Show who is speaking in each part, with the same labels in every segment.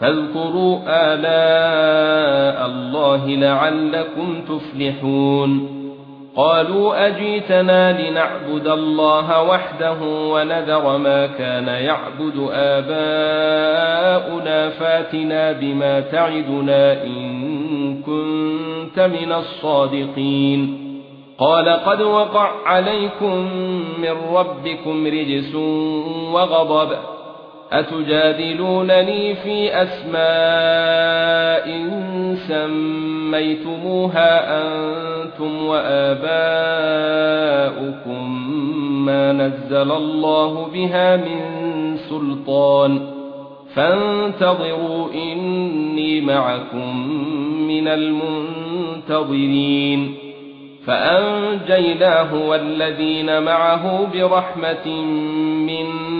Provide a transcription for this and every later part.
Speaker 1: فاذكروا آلاء الله لعلكم تفلحون. قالوا أجيتنا لنعبد الله وحده ونذر ما كان يعبد آباؤنا فاتنا بما تعدنا إن كنت من الصادقين. قال قد وقع عليكم من ربكم رجس وغضب. أتجادلونني في أسماء سميتموها أنتم وآباؤكم ما نزل الله بها من سلطان فانتظروا إني معكم من المنتظرين فأنجيناه والذين معه برحمة منا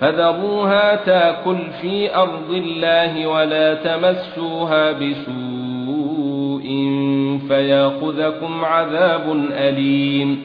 Speaker 1: فذروها تاكل في أرض الله ولا تمسوها بسوء فياخذكم عذاب أليم